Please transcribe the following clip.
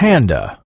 Panda.